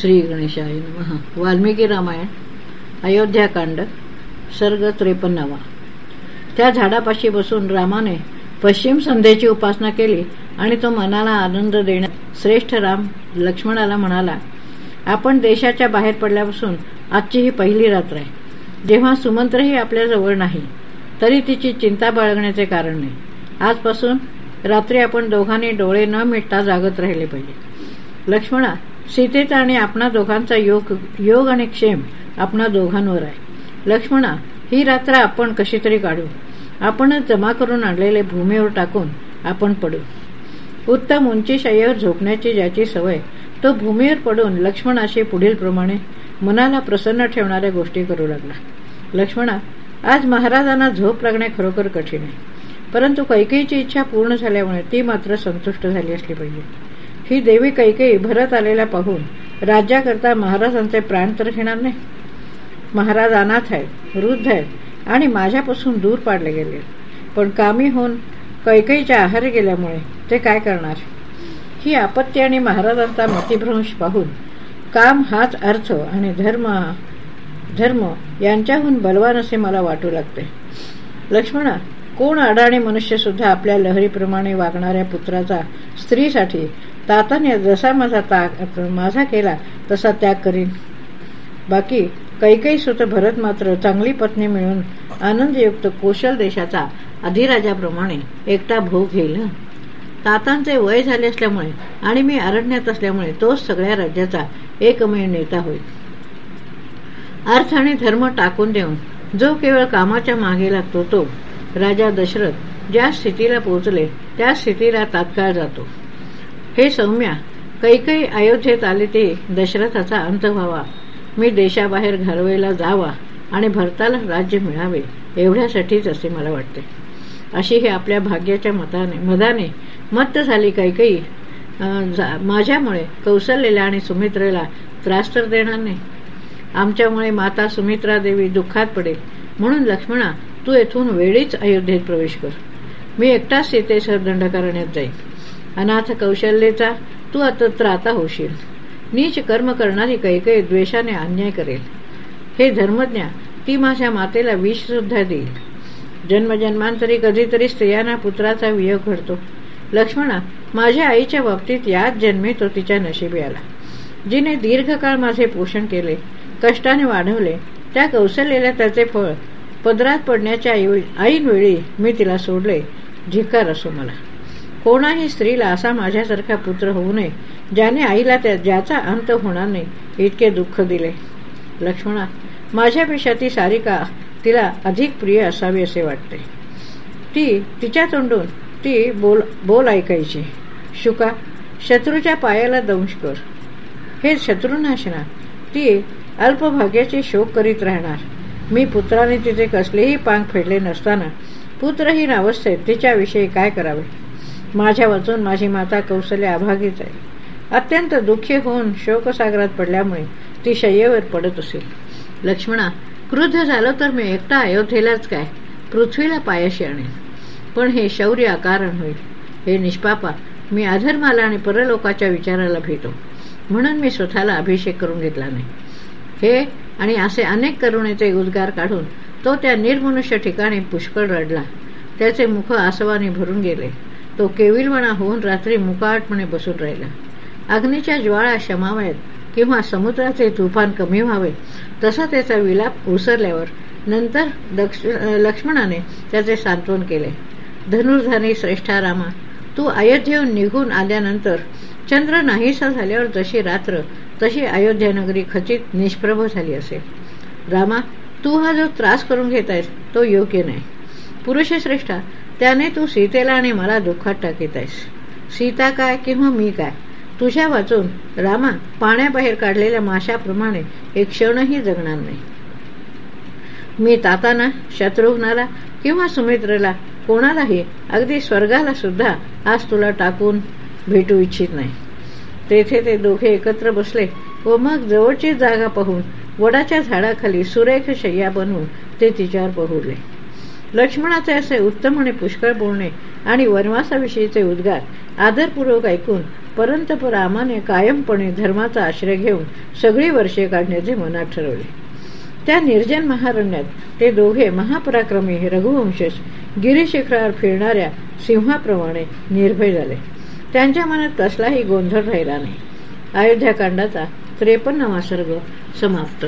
श्री गणेशाय नमः. वाल्मिकी रामायण अयोध्याकांड सर्ग त्रेपन्नावा. त्या झाडापाशी बसून रामाने पश्चिम संध्येची उपासना केली आणि तो मनाला आनंद देण्यात श्रेष्ठ राम लक्ष्मणाला म्हणाला आपण देशाच्या बाहेर पडल्यापासून आजची ही पहिली रात्र आहे. जेव्हा सुमंत्रही आपल्याजवळ नाही तरी तिची चिंता बाळगण्याचे कारण नाही. आजपासून रात्री आपण दोघांनी डोळे न मिटता जागत राहिले पाहिजे. लक्ष्मणा सीतेचा आणि आपणा दोघांचा योग योग आणि क्षेम आपणा दोघांवर आहे. लक्ष्मणा ही रात्र आपण कशी तरी काढू. आपणच जमा करून आणलेले भूमीवर टाकून आपण पडू. उत्तम उंची झोपण्याची ज्याची सवय तो भूमीवर पडून लक्ष्मणाशी पुढील प्रमाणे मनाला प्रसन्न ठेवणाऱ्या गोष्टी करू लागला. लक्ष्मणा आज महाराजांना झोप लागणे खरोखर कठीण आहे. परंतु कैकेयीची इच्छा पूर्ण झाल्यामुळे ती मात्र संतुष्ट झाली असली पाहिजे. ही देवी कैकेयी भरत आलेला पाहून राज्याकरता महाराजांचे प्राण तर घेणार नाही. महाराज अनाथ आहेत वृद्ध आहेत आणि माझ्यापासून दूर पाडले गेले. पण कामी होऊन कैकेयीच्या आहारी गेल्यामुळे ते काय करणार? ही आपत्ती आणि महाराजांचा मतिभ्रंश पाहून काम हाच अर्थ आणि धर्म धर्म यांच्याहून बलवान असे मला वाटू लागते. लक्ष्मणा कोण अडाणी मनुष्य सुद्धा आपल्या लहरीप्रमाणे वागणाऱ्या पुत्राचा स्त्रीसाठी ताताने जसा माझा ताक माझा केला तसा त्याग करीन. बाकी कैकई सुत भरत मात्र चांगली पत्नी मिळून आनंदयुक्त कोशल देशाचा अधिराजाप्रमाणे एकटा भोग घेईल तातांचे वय झाले असल्यामुळे आणि मी अरण्यात असल्यामुळे तोच सगळ्या राज्याचा एकमेव नेता होईल. अर्थ आणि धर्म टाकून देऊन जो केवळ कामाच्या मागे लागतो तो राजा दशरथ ज्या स्थितीला पोहोचले त्या स्थितीला तात्काळ जातो. हे सौम्या कैकई अयोध्येत आले ते दशरथाचा अंत व्हावा. मी देशाबाहेर घालवेला जावा आणि भरताला राज्य मिळावे एवढ्यासाठीच असे मला वाटते. अशी हे आपल्या भाग्याच्या मताने मदाने मत्त झाली कैकई. माझ्यामुळे कौशल्यला आणि सुमित्रेला त्रास तर देणार नाही. आमच्यामुळे माता सुमित्रा देवी दुःखात पडेल. म्हणून लक्ष्मणा तू येथून वेळीच अयोध्येत प्रवेश कर. मी एकटाच सीतेसह दंडकारण्यात जाईल अनाथ कौशल्येचा तू आता त्राता होशील. नीच कर्म करणारी कैकई द्वेषाने अन्याय करेल. हे धर्मज्ञा ती माझ्या मातेला विष सुद्धा देईल. जन्मजन्मांतरी कधीतरी स्त्रियांना पुत्राचा वियोग घडतो. लक्ष्मणा माझ्या आईच्या बाबतीत याच जन्मी तो तिच्या नशिबी आला. जिने दीर्घकाळ माझे पोषण केले कष्टाने वाढवले त्या कौशल्याला त्याचे फळ पदरात पडण्याच्या ऐनवेळी मी तिला सोडले झिकार असो मला. कोणाही स्त्रीला असा माझ्यासारखा पुत्र होऊ नये ज्याने आईला त्या ज्याचा अंत होणार नाही इतके दुःख दिले. लक्ष्मणा माझ्यापेक्षा ती सारिका तिला अधिक प्रिय असावी असे वाटते. ती तिच्या तोंडून ती बोल बोल ऐकायची. शुका शत्रूच्या पायाला दंश कर. हे शत्रुनाशना ती अल्पभाग्याचे शोक करीत राहणार. मी पुत्राने तिथे कसलेही पांग फेडले नसताना पुत्रहीन अवस्थेत तिच्याविषयी काय करावे? माझ्या वाचून माझी माता कौशल्य अभागीच आहे. अत्यंत दुःखी होऊन शोकसागरात पडल्यामुळे ती शय्येवर पडत असेल. लक्ष्मणा क्रुद्ध झालो तर मी एकटा अयोध्येलाच काय? पृथ्वीला पायाशी आणेन. पण हे शौर्य अकारण होईल. हे निष्पापा मी अधर्माला आणि परलोकाच्या विचाराला भेटो. म्हणून मी स्वतःला अभिषेक करून घेतला नाही. हे आणि असे अनेक करुणेचे उद्गार काढून तो त्या निर्मनुष्य ठिकाणी पुष्कळ रडला. त्याचे मुख आसवाने भरून गेले. तो केविलवणा होऊन रात्री मुकाटपणे बसून राहिला. अग्नीच्या ज्वाळा शमाव्यात किंवा समुद्राचे तुफान कमी व्हावे तसा त्याचा विलाप उसरल्यावर नंतर लक्ष्मणाने त्याचे सांत्वन केले. धनुर्धानी श्रेष्ठा रामा तू अयोध्येहून निघून आल्यानंतर चंद्र नाहीसा झाल्यावर जशी रात्र तशी अयोध्यानगरी खचित निष्प्रभ झाली असेल. रामा तू हा जो त्रास करून घेत आहेस तो योग्य नाही. पुरुष श्रेष्ठा त्याने तू सीतेला आणि मला दुःखात टाकीत आहेस सीता काय किंवा मी काय? तुझ्या वाचून रामा पाण्याबाहेर काढलेल्या माशाप्रमाणे एक क्षणही जगणार नाही. मी ताताना शत्रुघ्नाला किंवा सुमित्रेला कोणालाही अगदी स्वर्गाला सुद्धा आज तुला टाकून भेटू इच्छित नाही. तेथे ते दोघे एकत्र बसले व मग जवळची जागा पाहून वडाच्या झाडाखाली सुरेख शय्या बनवून ते तिच्यावर पहुरले लक्ष्मणाचे असे उत्तम आणि पुष्कळ बोलणे आणि वनवासाविषयीचे उद्गार आदरपूर्वक ऐकून परंतप रामाने कायमपणे धर्माचा आश्रय घेऊन सगळी वर्षे काढण्याचे मनात ठरवले. त्या निर्जन महारण्यात ते दोघे महापराक्रमी रघुवंशज गिरीशिखरावर फिरणाऱ्या सिंहाप्रमाणे निर्भय झाले. त्यांच्या मनात कसलाही गोंधळ राहिला नाही. अयोध्याकांडाचा त्रेपन्नवासर्ग समाप्त.